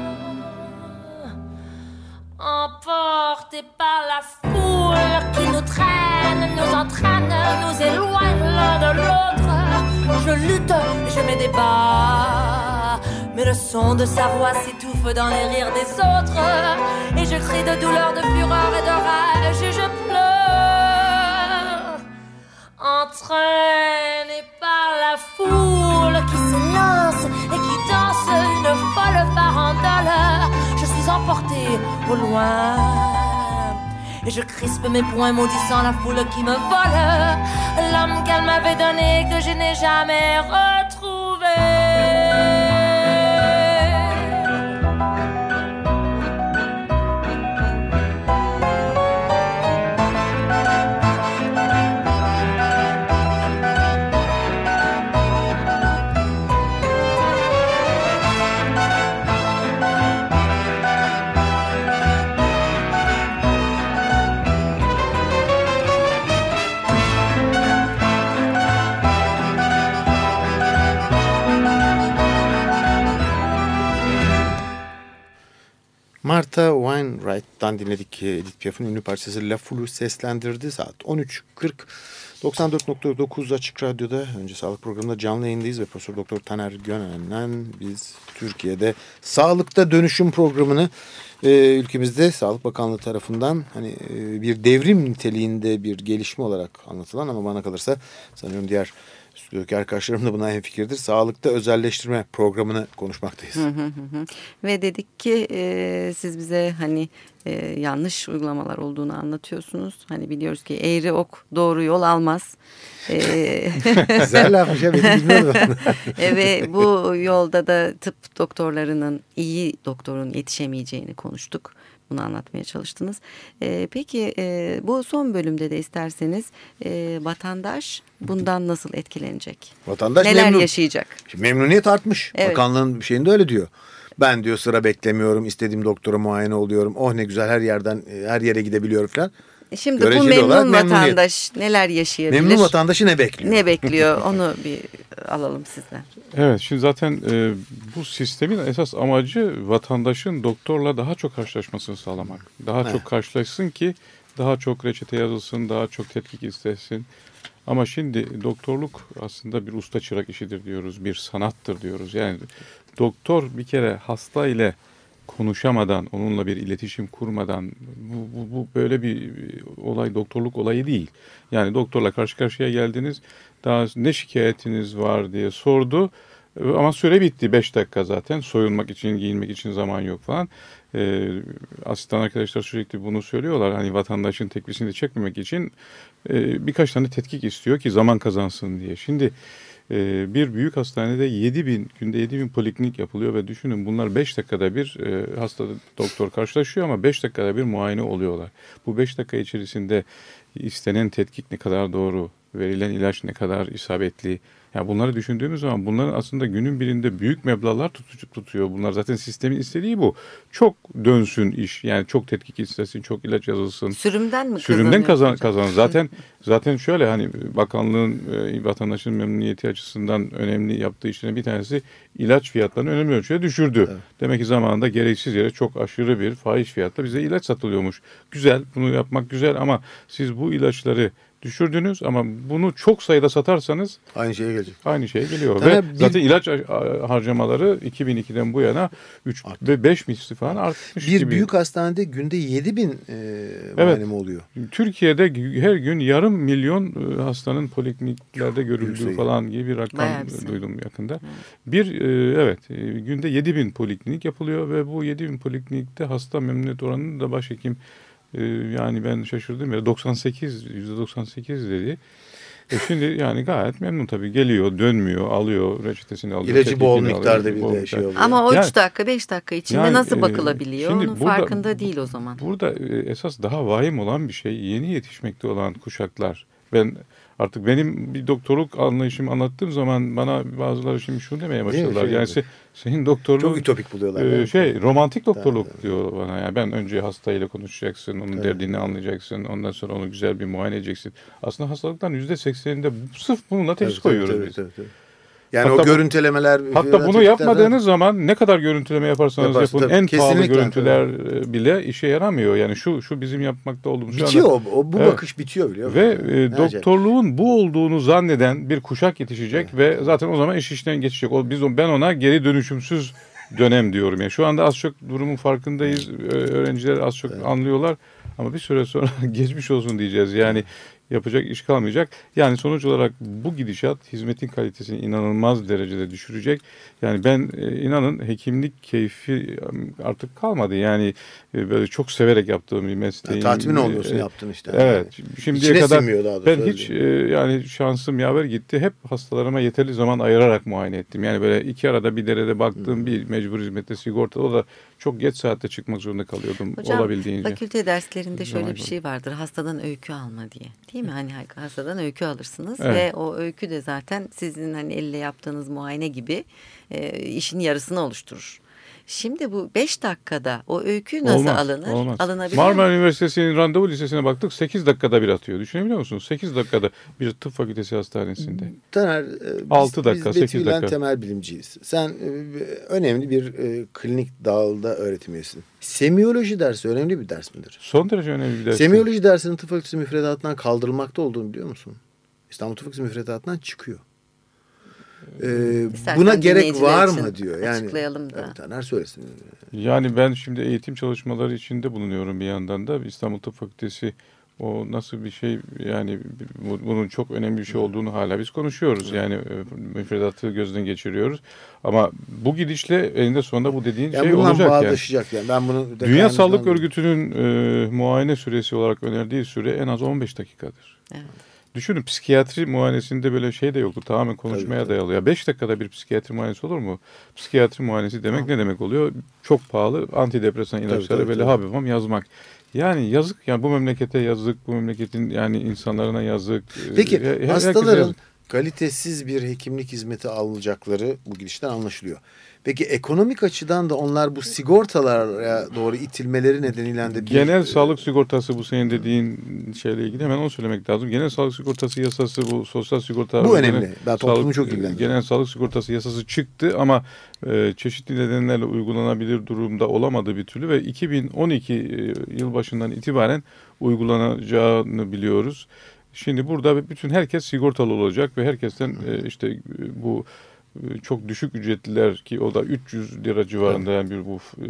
Emporté par la foule qui nous traîne, nous entraîne, nous éloigne l'un de l'autre, je lutte et je des mais le son de sa voix s'étouffe dans les rires des autres. Et je crie de douleur, de fureur et de rage. Et je pleure. Entraîné par la foule qui s'élance et qui danse une folle farandole. Je suis emporté au loin. Et je crispe mes poings maudissant la foule qui me vole L'âme qu'elle m'avait donné que je n'ai jamais retrouvé Martha Wainwright'tan dinledik. Edith Piaf'ın ünlü parçası La Foul'u seslendirdi. Saat 13.40 94.9 Açık Radyo'da. Önce sağlık programında canlı yayındayız ve Profesör Doktor Taner Gönen'den biz Türkiye'de sağlıkta dönüşüm programını e, ülkemizde Sağlık Bakanlığı tarafından hani e, bir devrim niteliğinde bir gelişme olarak anlatılan ama bana kalırsa sanıyorum diğer stüdyodaki arkadaşlarım da buna fikirdir. Sağlıkta özelleştirme programını konuşmaktayız. Hı hı hı. Ve dedik ki e, siz bize hani e, yanlış uygulamalar olduğunu anlatıyorsunuz. Hani biliyoruz ki eğri ok doğru yol almaz. E, Güzel lafmış ya benim bilmiyordum. E, ve bu yolda da tıp doktorlarının iyi doktorun yetişemeyeceğini konuştuk bunu anlatmaya çalıştınız. E, peki e, bu son bölümde de isterseniz e, vatandaş bundan nasıl etkilenecek? Vatandaş Neler memnun. yaşayacak? Şimdi memnuniyet artmış. Evet. Bakanlığın şeyinde öyle diyor. Ben diyor sıra beklemiyorum, istediğim doktora muayene oluyorum. Oh ne güzel her yerden her yere gidebiliyorum falan. Şimdi Göreceli bu memnun vatandaş neler yaşayabilir? Memnun vatandaşı ne bekliyor? Ne bekliyor onu bir alalım sizden. Evet şimdi zaten e, bu sistemin esas amacı vatandaşın doktorla daha çok karşılaşmasını sağlamak. Daha Evet. çok karşılaşsın ki daha çok reçete yazılsın, daha çok tetkik istesin. Ama şimdi doktorluk aslında bir usta çırak işidir diyoruz, bir sanattır diyoruz. Yani doktor bir kere hasta ile konuşamadan, onunla bir iletişim kurmadan bu, bu, bu böyle bir olay doktorluk olayı değil. Yani doktorla karşı karşıya geldiniz, daha ne şikayetiniz var diye sordu. Ama süre bitti 5 dakika zaten. Soyunmak için, giyinmek için zaman yok falan. Ee, asistan arkadaşlar sürekli bunu söylüyorlar. Hani vatandaşın tepkisini çekmemek için e, birkaç tane tetkik istiyor ki zaman kazansın diye. Şimdi e, bir büyük hastanede 7 bin, günde 7 bin poliklinik yapılıyor ve düşünün bunlar 5 dakikada bir e, hasta doktor karşılaşıyor ama 5 dakikada bir muayene oluyorlar. Bu 5 dakika içerisinde istenen tetkik ne kadar doğru, verilen ilaç ne kadar isabetli. Yani bunları düşündüğümüz zaman bunların aslında günün birinde büyük meblağlar tutucu tutuyor. Bunlar zaten sistemin istediği bu. Çok dönsün iş. Yani çok tetkik istesin, çok ilaç yazılsın. Sürümden mi Sürümden kazan kazan. Zaten zaten şöyle hani bakanlığın e, vatandaşın memnuniyeti açısından önemli yaptığı işlerin bir tanesi ilaç fiyatlarını önemli ölçüde düşürdü. Demek ki zamanında gereksiz yere çok aşırı bir fahiş fiyatla bize ilaç satılıyormuş. Güzel, bunu yapmak güzel ama siz bu ilaçları düşürdünüz ama bunu çok sayıda satarsanız Aynı şeye gelecek. aynı şey geliyor. Tabii Ve bir- zaten ilaç a- harcamaları 2002'den bu yana 3 ve 5 misli falan artmış Bir gibi. büyük hastanede günde 7 bin e, muayene mi oluyor? Türkiye'de her gün yarım milyon e, hastanın polikliniklerde görüldüğü falan gibi bir rakam Bayağı duydum yakında. Bir e, evet e, günde 7 bin poliklinik yapılıyor ve bu 7 bin poliklinikte hasta memnuniyet oranını da başhekim e, yani ben şaşırdım ya 98 yüzde 98 dedi. E şimdi yani gayet memnun tabii geliyor, dönmüyor, alıyor, reçetesini alıyor. İlacı bol miktarda bir de şey oluyor. Ama o 3 Yani- dakika 5 dakika içinde Yani, nasıl e, bakılabiliyor? şimdi Onun burada- farkında değil o zaman. Burada e, esas daha vahim olan bir şey yeni yetişmekte olan kuşaklar. Ben artık benim bir doktorluk anlayışımı anlattığım zaman bana bazıları şimdi şunu demeye başladılar. Şey yani se- senin doktorluğun Çok ütopik buluyorlar. e, yani. şey romantik doktorluk Tabii, diyor bana. Yani ben önce hastayla konuşacaksın, onun Tabii. derdini anlayacaksın, ondan sonra onu güzel bir muayene edeceksin. Aslında hastalıkların yüzde sekseninde sırf bununla teşhis tabii, koyuyoruz tabii, biz. tabii, tabii. Yani Hatta o görüntülemeler... Hatta bunu yapmadığınız zaman ne kadar görüntüleme yaparsanız Yaparsın, yapın tabii. en pahalı görüntüler e, bile işe yaramıyor. Yani şu şu bizim yapmakta olduğumuz şu anda- Bitiyor o, bu Evet. bakış bitiyor biliyor musun? Ve e, acayip. doktorluğun bu olduğunu zanneden bir kuşak yetişecek ve zaten o zaman iş işten geçecek. O, biz ben ona geri dönüşümsüz dönem diyorum. Yani şu anda az çok durumun farkındayız. Öğrenciler az çok anlıyorlar. Ama bir süre sonra geçmiş olsun diyeceğiz. Yani yapacak iş kalmayacak. Yani sonuç olarak bu gidişat hizmetin kalitesini inanılmaz derecede düşürecek. Yani ben e, inanın hekimlik keyfi e, artık kalmadı. Yani e, böyle çok severek yaptığım bir mesleğim. Yani tatmin oluyorsun E, yaptığın işte. Evet. Şimdiye İçine kadar sinmiyor daha ben hiç e, yani şansım yaver gitti. Hep hastalarıma yeterli zaman ayırarak muayene ettim. Yani böyle iki arada bir derede baktığım Hmm. bir mecbur hizmette sigorta o da çok geç saatte çıkmak zorunda kalıyordum Hocam olabildiğince. fakülte derslerinde şöyle bir şey vardır. Hastadan öykü alma diye. Değil mi? Hani hastadan öykü alırsınız Evet. ve o öykü de zaten sizin hani elle yaptığınız muayene gibi e, işin yarısını oluşturur. Şimdi bu 5 dakikada o öykü nasıl Olmaz, alınır? Olmaz. Alınabilir Marmara mi? Üniversitesi'nin randevu lisesine baktık 8 dakikada bir atıyor. Düşünebiliyor musunuz? 8 dakikada bir tıp fakültesi hastanesinde. Taner, e, biz, Altı dakika, biz sekiz Betül ile dakika. temel bilimciyiz. Sen e, önemli bir e, klinik dalda öğretim üyesisin. Semiyoloji dersi önemli bir ders midir? Son derece önemli bir ders. Semiyoloji dersinin tıp fakültesi müfredatından kaldırılmakta olduğunu biliyor musun? İstanbul Tıp Fakültesi müfredatından çıkıyor. Ee, İstersen buna gerek var mı diyor. Yani açıklayalım da. Evet, Taner söylesin. Yani ben şimdi eğitim çalışmaları içinde bulunuyorum bir yandan da. İstanbul Tıp Fakültesi o nasıl bir şey yani bu- bunun çok önemli bir şey olduğunu hala biz konuşuyoruz. Yani e, müfredatı gözden geçiriyoruz. Ama bu gidişle eninde sonunda bu dediğin Yani şey olacak yani. bağdaşacak yani. Ben bunu Dünya Sağlık. Örgütü'nün e, muayene süresi olarak önerdiği süre en az 15 dakikadır. Evet. Düşünün psikiyatri muayenesinde böyle şey de yoktu. Tamamen konuşmaya Tabii, dayalı. Ya 5 dakikada bir psikiyatri muayenesi olur mu? Psikiyatri muayenesi demek ne demek oluyor? Çok pahalı antidepresan ilaçları böyle habibam yazmak. Yani yazık yani bu memlekete yazık, bu memleketin yani insanlarına yazık. Peki Ee, her- hastaların yazık. Kalitesiz bir hekimlik hizmeti alacakları bu gidişten anlaşılıyor. Peki ekonomik açıdan da onlar bu sigortalara doğru itilmeleri nedeniyle de bir... Genel sağlık sigortası bu senin dediğin şeyle ilgili hemen onu söylemek lazım. Genel sağlık sigortası yasası bu sosyal sigorta... Bu Genel önemli. Ben toplumu sağlık- çok ilgilendiriyor. Genel sağlık sigortası yasası çıktı ama e, çeşitli nedenlerle uygulanabilir durumda olamadı bir türlü ve 2012 e, yılbaşından itibaren uygulanacağını biliyoruz. Şimdi burada bütün herkes sigortalı olacak ve herkesten e, işte e, bu e, çok düşük ücretliler ki o da 300 lira civarında yani bir bu e,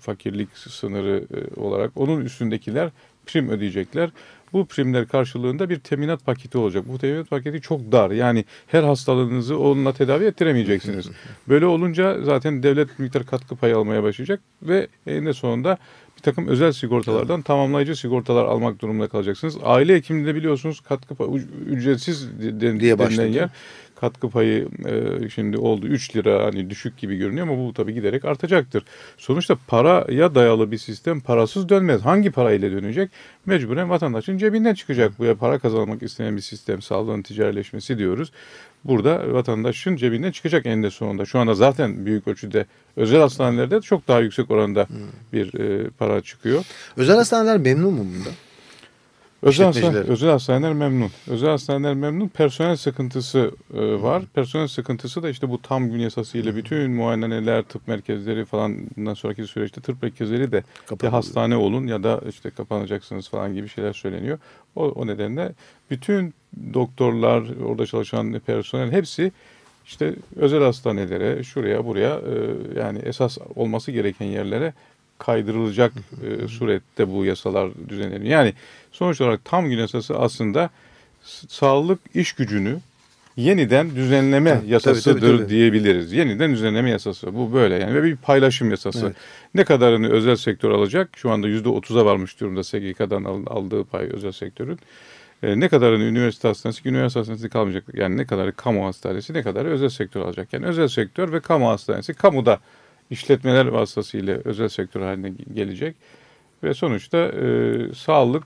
fakirlik sınırı e, olarak onun üstündekiler prim ödeyecekler. Bu primler karşılığında bir teminat paketi olacak. Bu teminat paketi çok dar. Yani her hastalığınızı onunla tedavi ettiremeyeceksiniz. Böyle olunca zaten devlet miktar katkı payı almaya başlayacak ve eninde sonunda takım özel sigortalardan tamamlayıcı sigortalar almak durumunda kalacaksınız. Aile hekimliğinde biliyorsunuz katkı payı ücretsiz de- Diye denilen başladı. yer katkı payı e, şimdi oldu 3 lira hani düşük gibi görünüyor ama bu tabii giderek artacaktır. Sonuçta paraya dayalı bir sistem parasız dönmez. Hangi parayla dönecek? Mecburen vatandaşın cebinden çıkacak. Bu ya para kazanmak isteyen bir sistem sağlığın ticarileşmesi diyoruz. Burada vatandaşın cebinden çıkacak eninde sonunda. Şu anda zaten büyük ölçüde özel hastanelerde çok daha yüksek oranda bir e, para çıkıyor. Özel hastaneler memnun mu bunda? Özel, hastane, özel hastaneler memnun. Özel hastaneler memnun. Personel sıkıntısı e, var. Personel sıkıntısı da işte bu tam gün yasası ile bütün muayeneler, tıp merkezleri falan bundan sonraki süreçte tıp merkezleri de ya Kapalı. hastane olun ya da işte kapanacaksınız falan gibi şeyler söyleniyor. O, o nedenle bütün doktorlar, orada çalışan personel hepsi işte özel hastanelere, şuraya buraya e, yani esas olması gereken yerlere kaydırılacak e, surette bu yasalar düzenleniyor. Yani sonuç olarak tam gün yasası aslında sağlık iş gücünü yeniden düzenleme Tabii, yasasıdır tabii, tabii. diyebiliriz. Yeniden düzenleme yasası. Bu böyle yani ve bir paylaşım yasası. Evet. Ne kadarını özel sektör alacak? Şu anda yüzde otuza varmış durumda SGK'dan al- aldığı pay özel sektörün. E, ne kadarını üniversite hastanesi, üniversite hastanesi kalmayacak. Yani ne kadarı kamu hastanesi, ne kadarı özel sektör alacak. Yani özel sektör ve kamu hastanesi, kamuda işletmeler vasıtasıyla özel sektör haline ge- gelecek. Ve sonuçta e, sağlık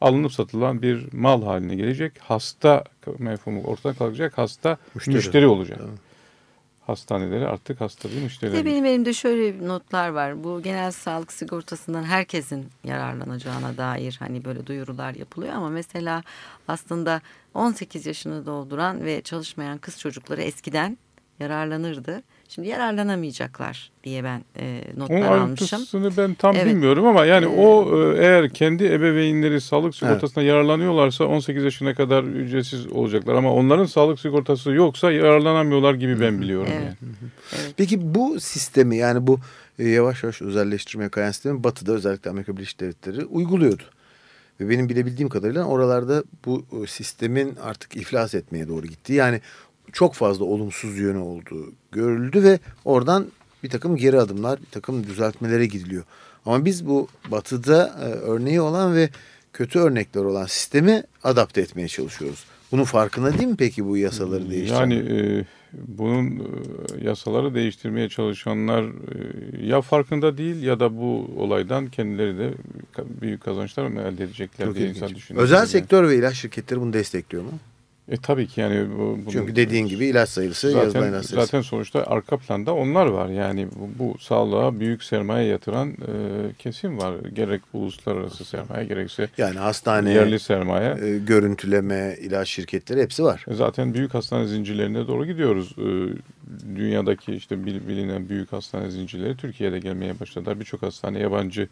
alınıp satılan bir mal haline gelecek. Hasta mefhumu ortadan kalkacak. Hasta Müşteri. müşteri, olacak. Tamam. Hastaneleri artık hasta değil müşteriler. de benim elimde şöyle notlar var. Bu genel sağlık sigortasından herkesin yararlanacağına dair hani böyle duyurular yapılıyor ama mesela aslında 18 yaşını dolduran ve çalışmayan kız çocukları eskiden yararlanırdı. Şimdi yararlanamayacaklar diye ben e, Onun notlar almışım. ayrıntısını ben tam Evet. bilmiyorum ama yani Ee, o e, eğer kendi ebeveynleri sağlık sigortasına yararlanıyorlarsa 18 yaşına kadar ücretsiz olacaklar ama onların sağlık sigortası yoksa yararlanamıyorlar gibi ben biliyorum Evet. yani. Peki bu sistemi yani bu e, yavaş yavaş özelleştirmeye kayan sistemi Batı'da özellikle Amerika Birleşik Devletleri uyguluyordu. Ve benim bilebildiğim kadarıyla oralarda bu e, sistemin artık iflas etmeye doğru gitti. Yani çok fazla olumsuz yönü olduğu görüldü ve oradan bir takım geri adımlar, bir takım düzeltmelere gidiliyor. Ama biz bu batıda e, örneği olan ve kötü örnekler olan sistemi adapte etmeye çalışıyoruz. Bunun farkında değil mi peki bu yasaları değiştiren? Yani e, bunun e, yasaları değiştirmeye çalışanlar e, ya farkında değil ya da bu olaydan kendileri de büyük kazançlar mı elde edecekler Çok diye ilginç. insan düşünüyor. Özel Yani. sektör ve ilaç şirketleri bunu destekliyor mu? E tabii ki yani bu, bunun- Çünkü dediğin gibi ilaç sayısı yazılan zaten, ilaç sayısı. zaten sonuçta arka planda onlar var. Yani bu, bu sağlığa büyük sermaye yatıran e, kesim var. Gerek uluslararası sermaye gerekse Yani hastane, yerli sermaye. e, görüntüleme, ilaç şirketleri hepsi var. E, Zaten büyük hastane zincirlerine doğru gidiyoruz. E, Dünyadaki işte bil- bilinen büyük hastane zincirleri Türkiye'de gelmeye başladılar. Birçok hastane yabancı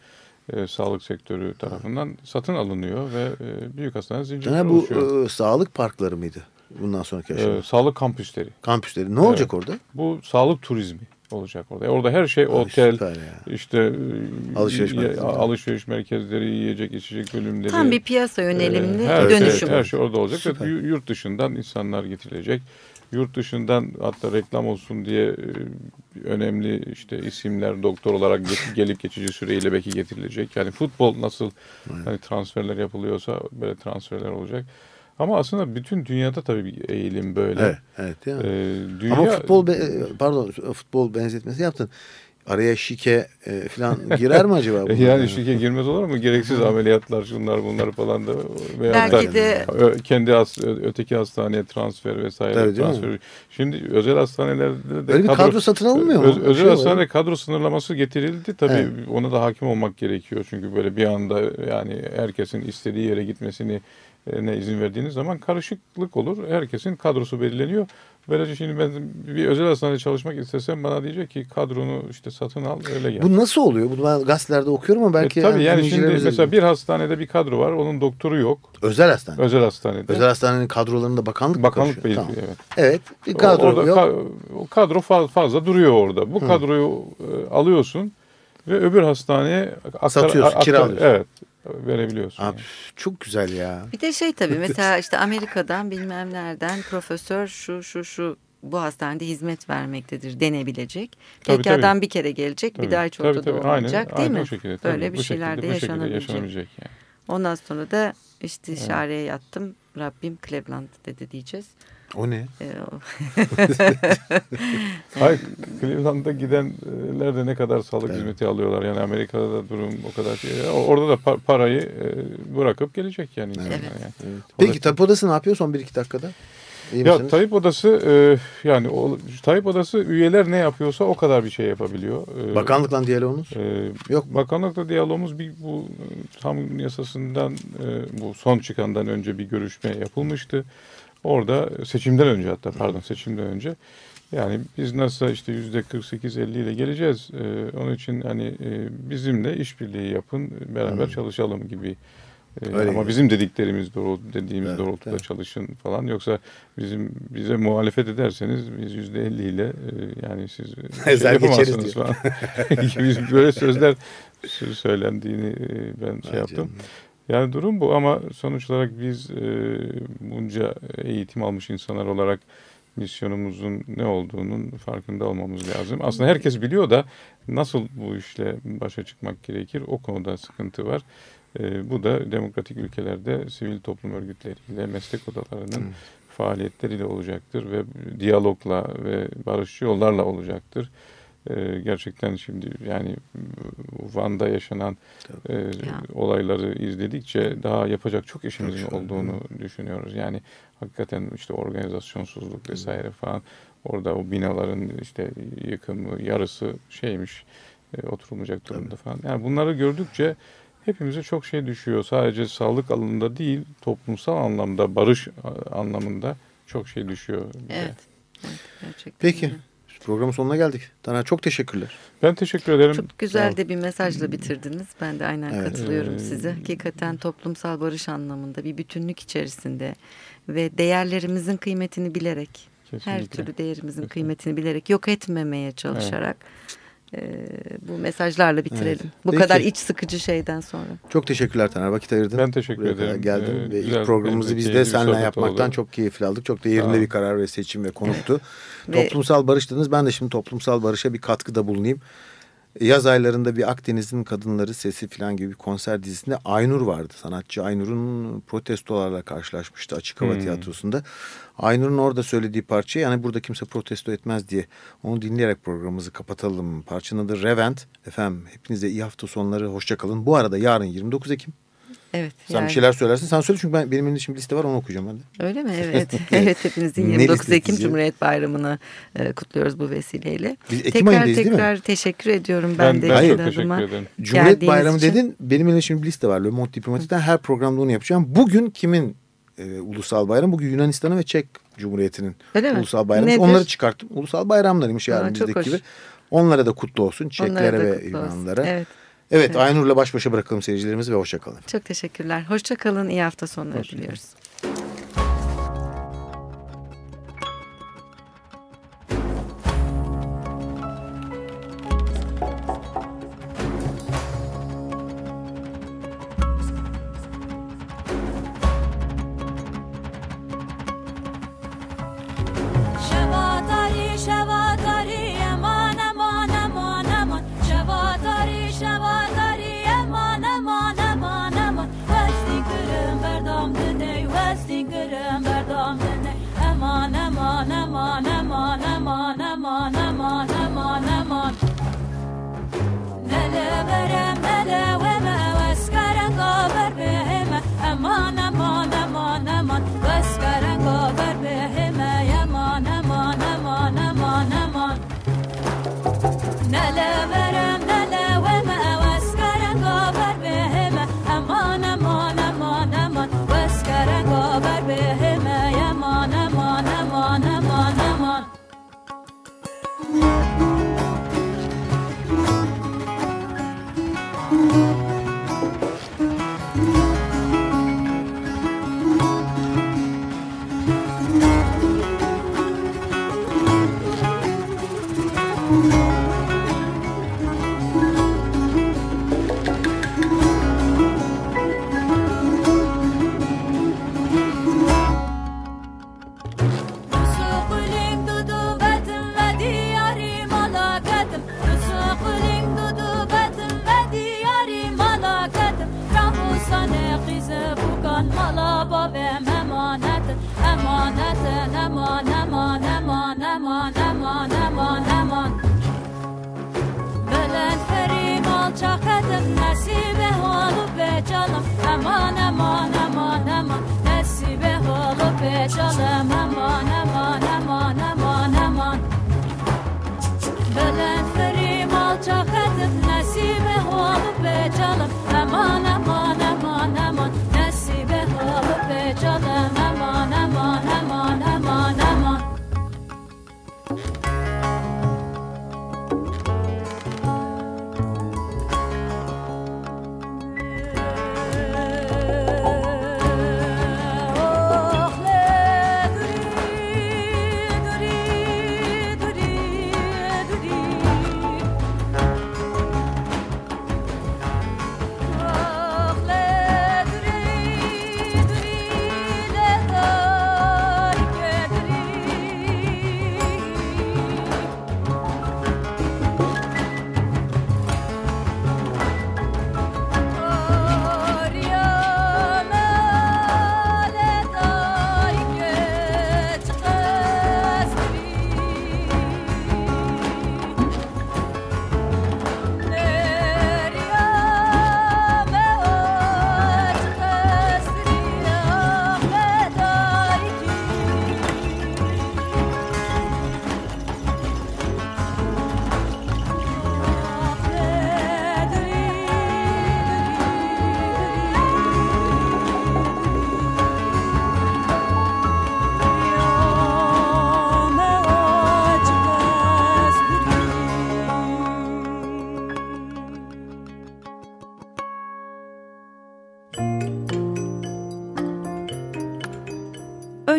e, sağlık sektörü tarafından satın alınıyor ve e, büyük hastane zincirleri Ha, bu oluşuyor. e, sağlık parkları mıydı bundan sonraki aşama? E, sağlık kampüsleri. Kampüsleri. Ne olacak orada? Bu sağlık turizmi olacak orada. Orada her şey Ay, otel, süper ya. işte e, Alışveriş merkezleri. alışveriş merkezleri, yiyecek içecek bölümleri. Tam bir piyasa yönelimli e, her dönüşüm. Şey, her şey orada olacak. Süper. Ve yurt dışından insanlar getirilecek. Yurt dışından hatta reklam olsun diye e, önemli işte isimler doktor olarak ge- gelip geçici süreyle belki getirilecek. Yani futbol nasıl hani transferler yapılıyorsa böyle transferler olacak. Ama aslında bütün dünyada tabii bir eğilim böyle. Evet, evet mi? Ee, dünya, Ama futbol be- pardon futbol benzetmesi yaptın. Araya şike e, falan girer mi acaba? bu? yani şike girmez olur mu? Gereksiz ameliyatlar şunlar bunlar falan da. veyahut Belki da de kendi has- öteki hastaneye transfer vesaire Tabii, transfer. Şimdi özel hastanelerde de Öyle bir kadro satın alınmıyor mu? Öz- özel şey hastane kadro sınırlaması getirildi. Tabii Evet. ona da hakim olmak gerekiyor. Çünkü böyle bir anda yani herkesin istediği yere gitmesini e, ne izin verdiğiniz zaman karışıklık olur. Herkesin kadrosu belirleniyor. Böylece şimdi ben bir özel hastanede çalışmak istesem bana diyecek ki kadronu işte satın al öyle gel. Bu nasıl oluyor? Bunu ben gazetelerde okuyorum ama belki E, tabii yani şimdi dinleyicilerimiz de mesela bir hastanede bir kadro var. Onun doktoru yok. özel hastane. Özel hastanede. Özel hastanenin kadrolarında bakanlık Bakanlık belirliyor Tamam. evet. Evet. Bir kadro orada yok. ka- o kadro fa- fazla duruyor orada. Bu kadroyu e, alıyorsun ve öbür hastaneye aktar, Satıyorsun, aktar- kiralıyorsun. Evet. Verebiliyorsun. Abi çok güzel ya. Bir de şey tabii mesela işte Amerika'dan bilmem nereden profesör şu şu şu bu hastanede hizmet vermektedir denebilecek. Tabii, tabii. adam bir kere gelecek bir Tabii, daha hiç tabii, ortada tabii. Aynen, olmayacak değil aynen mi? şekilde, tabii. Böyle bir Bu şeyler şekilde- de yaşanabilecek. yaşanabilecek yani. Ondan sonra da işte işareye yattım. Rabbim Cleveland dedi diyeceğiz. O ne? O- Hayır, Cleveland'a gidenler de ne kadar sağlık hizmeti alıyorlar. Yani Amerika'da da durum o kadar şey. Orada da pa- parayı e, bırakıp gelecek yani insanlar. Evet. Yani. Peki tabip odası ne yapıyor son 1-2 dakikada? İyi Ya misiniz? Tayyip Odası e, yani o, Tayyip Odası üyeler ne yapıyorsa o kadar bir şey yapabiliyor. E, Bakanlıkla diyaloğunuz? e, Yok? Bakanlıkla diyalogumuz bir bu e, tam yasasından e, bu son çıkandan önce bir görüşme yapılmıştı. Orada seçimden önce hatta pardon seçimden önce yani biz nasıl işte yüzde 48-50 ile geleceğiz. E, onun için hani e, bizimle işbirliği yapın beraber çalışalım gibi. E, Öyle ama gibi. bizim dediklerimiz doğru dediğimiz Evet, doğrultuda evet. çalışın falan. Yoksa bizim bize muhalefet ederseniz biz yüzde 50 ile e, yani siz şey yapamazsınız falan. gibi böyle sözler sö- söylendiğini e, ben şey Vay yaptım. Yani durum bu ama sonuç olarak biz e, bunca eğitim almış insanlar olarak misyonumuzun ne olduğunun farkında olmamız lazım. Aslında herkes biliyor da nasıl bu işle başa çıkmak gerekir o konuda sıkıntı var. E, bu da demokratik ülkelerde sivil toplum örgütleriyle, meslek odalarının faaliyetleriyle olacaktır ve diyalogla ve barışçı yollarla olacaktır. E, gerçekten şimdi yani Van'da yaşanan e, olayları izledikçe daha yapacak çok işimizin Çok olduğunu düşünüyoruz. Yani hakikaten işte organizasyonsuzluk vesaire falan orada o binaların işte yıkımı yarısı şeymiş e, oturulmayacak durumda falan. Yani bunları gördükçe hepimize çok şey düşüyor. Sadece sağlık alanında değil toplumsal anlamda barış anlamında çok şey düşüyor. bize. evet. evet gerçekten Peki. öyle. Programın sonuna geldik. Taner çok teşekkürler. Ben teşekkür ederim. Çok güzel de bir mesajla bitirdiniz. Ben de aynen Evet. katılıyorum Ee, size. Hakikaten toplumsal barış anlamında bir bütünlük içerisinde ve değerlerimizin kıymetini bilerek, her Kesinlikle. türlü değerimizin kıymetini bilerek yok etmemeye çalışarak e, bu mesajlarla bitirelim. Bu Peki. kadar iç sıkıcı şeyden sonra. Çok teşekkürler Taner. Vakit ayırdın. Ben teşekkür Buraya ederim. geldin Ee, ve ilk programımızı biz de seninle yapmaktan oldu. çok keyifli aldık. Çok da yerinde ol. bir karar ve seçim ve konuktu. Ve- toplumsal barış dediniz. Ben de şimdi toplumsal barışa bir katkıda bulunayım. Yaz aylarında bir Akdeniz'in Kadınları Sesi falan gibi bir konser dizisinde Aynur vardı. Sanatçı Aynur'un protestolarla karşılaşmıştı Açık Hava Hmm. Tiyatrosu'nda. Aynur'un orada söylediği parça yani burada kimse protesto etmez diye onu dinleyerek programımızı kapatalım. Parçanın adı Revent. Efendim hepinize iyi hafta sonları hoşçakalın. Bu arada yarın 29 Ekim. Evet. Sen yani- bir şeyler söylersin. Sen söyle çünkü ben, benim elimde şimdi liste var onu okuyacağım ben de. Öyle mi? Evet. evet hepinizin Ne 29 listesi? Ekim Cumhuriyet Bayramı'nı e, kutluyoruz bu vesileyle. Biz Ekim tekrar ayındayız değil mi? tekrar teşekkür ediyorum ben, Ben, de ben çok teşekkür adıma. ederim. Cumhuriyet Bayramı için. dedin. Benim elimde şimdi bir liste var. Le Monde Diplomatik'ten her programda onu yapacağım. Bugün kimin e, ulusal bayramı? Bugün Yunanistan'ın ve Çek Cumhuriyeti'nin Öyle mi? ulusal bayramı. Onları çıkarttım. Ulusal bayramlarıymış yarın bizdeki gibi. Onlara da kutlu olsun. Çeklere ve. Yunanlara. Evet, Evet. Aynur'la baş başa bırakalım seyircilerimizi ve hoşçakalın. Çok teşekkürler. Hoşça kalın. İyi hafta sonları Hoşça diliyoruz.